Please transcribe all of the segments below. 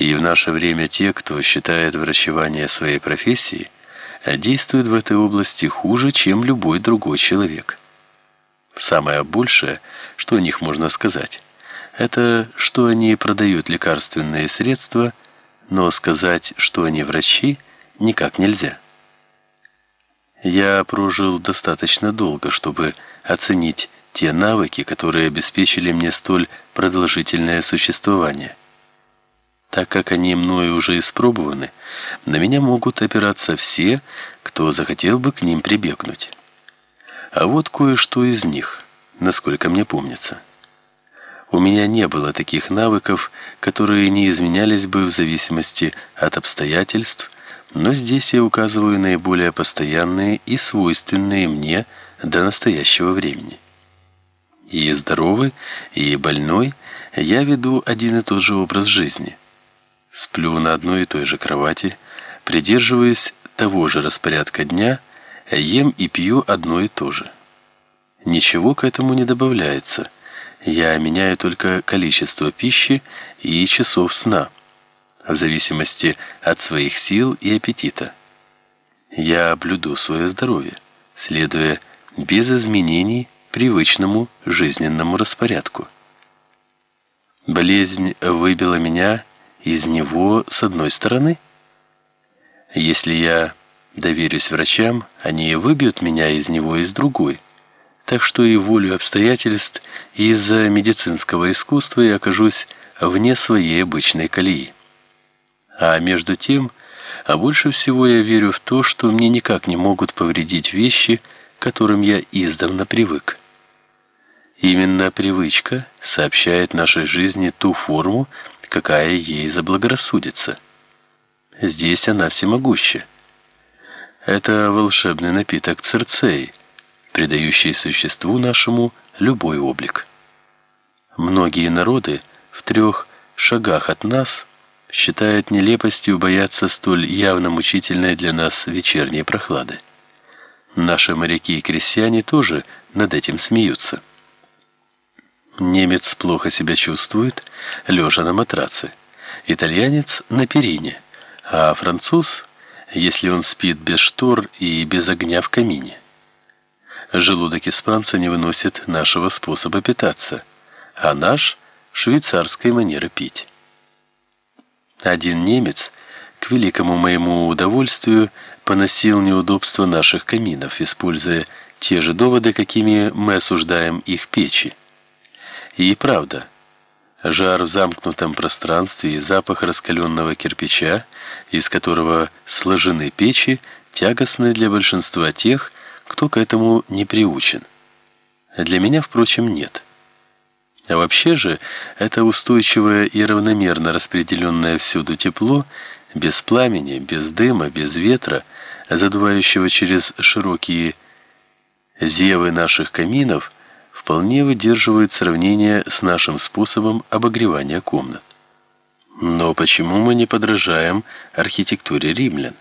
И в наше время те, кто считает врачевание своей профессией, действуют в этой области хуже, чем любой другой человек. Самое большее, что о них можно сказать, это что они продают лекарственные средства, но сказать, что они врачи, никак нельзя. Я прожил достаточно долго, чтобы оценить те навыки, которые обеспечили мне столь продолжительное существование. Так как они мною уже испробованы, на меня могут опираться все, кто захотел бы к ним прибегнуть. А вот кое-что из них, насколько мне помнится. У меня не было таких навыков, которые не изменялись бы в зависимости от обстоятельств, но здесь я указываю наиболее постоянные и свойственные мне до настоящего времени. И здоровый, и больной я веду один и тот же образ жизни. Сплю на одной и той же кровати, придерживаясь того же распорядка дня, ем и пью одно и то же. Ничего к этому не добавляется. Я меняю только количество пищи и часов сна в зависимости от своих сил и аппетита. Я блюду свое здоровье, следуя без изменений привычному жизненному распорядку. Болезнь выбила меня из него с одной стороны. Если я доверюсь врачам, они выбьют меня из него из другой. Так что и волю обстоятельств, и из-за медицинского искусства я окажусь вне своей обычной колеи. А между тем, а больше всего я верю в то, что мне никак не могут повредить вещи, к которым я издавна привык. Именно привычка сообщает нашей жизни ту форму, какая ей заблагорассудится. Здесь она всемогуща. Это волшебный напиток Церцеи, придающий существу нашему любой облик. Многие народы в трех шагах от нас считают нелепостью бояться столь явно мучительной для нас вечерней прохлады. Наши моряки и крестьяне тоже над этим смеются. Немец плохо себя чувствует, лежа на матраце. Итальянец на перине, а француз, если он спит без штор и без огня в камине. Желудок испанца не выносит нашего способа питаться, а наш швейцарской манеры пить. Один немец, к великому моему удовольствию, поносил неудобства наших каминов, используя те же доводы, какими мы осуждаем их печи. И правда, жар в замкнутом пространстве и запах раскаленного кирпича, из которого сложены печи, тягостны для большинства тех, кто к этому не приучен. Для меня, впрочем, нет. А вообще же, это устойчивое и равномерно распределенное всюду тепло, без пламени, без дыма, без ветра, задувающего через широкие зевы наших каминов, вполне выдерживает сравнение с нашим способом обогревания комнат. Но почему мы не подражаем архитектуре римлян?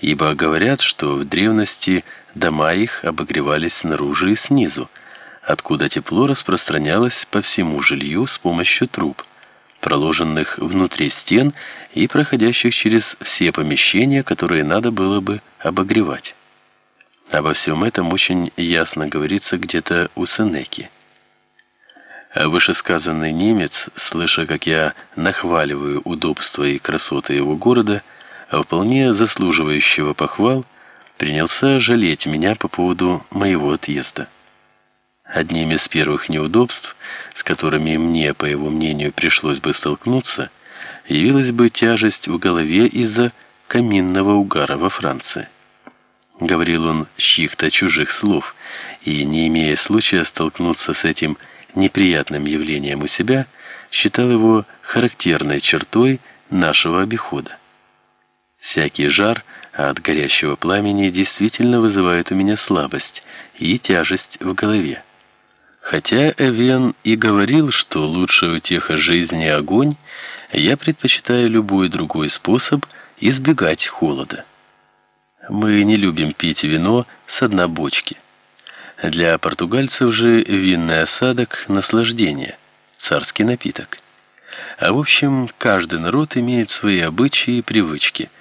Ибо говорят, что в древности дома их обогревались снаружи и снизу, откуда тепло распространялось по всему жилью с помощью труб, проложенных внутри стен и проходящих через все помещения, которые надо было бы обогревать. Обо всем этом очень ясно говорится где-то у Сенеки. Вышесказанный немец, слыша, как я нахваливаю удобства и красоты его города, вполне заслуживающего похвал, принялся жалеть меня по поводу моего отъезда. Одним из первых неудобств, с которыми мне, по его мнению, пришлось бы столкнуться, явилась бы тяжесть в голове из-за каминного угара во Франции. Говорил он с чьих-то чужих слов, и, не имея случая столкнуться с этим неприятным явлением у себя, считал его характерной чертой нашего обихода. Всякий жар от горящего пламени действительно вызывает у меня слабость и тяжесть в голове. Хотя Эвен и говорил, что лучшая утеха жизни огонь, я предпочитаю любой другой способ избегать холода. Мы не любим пить вино с дна бочки. Для португальцев же винный осадок наслаждение, царский напиток. А в общем, каждый народ имеет свои обычаи и привычки –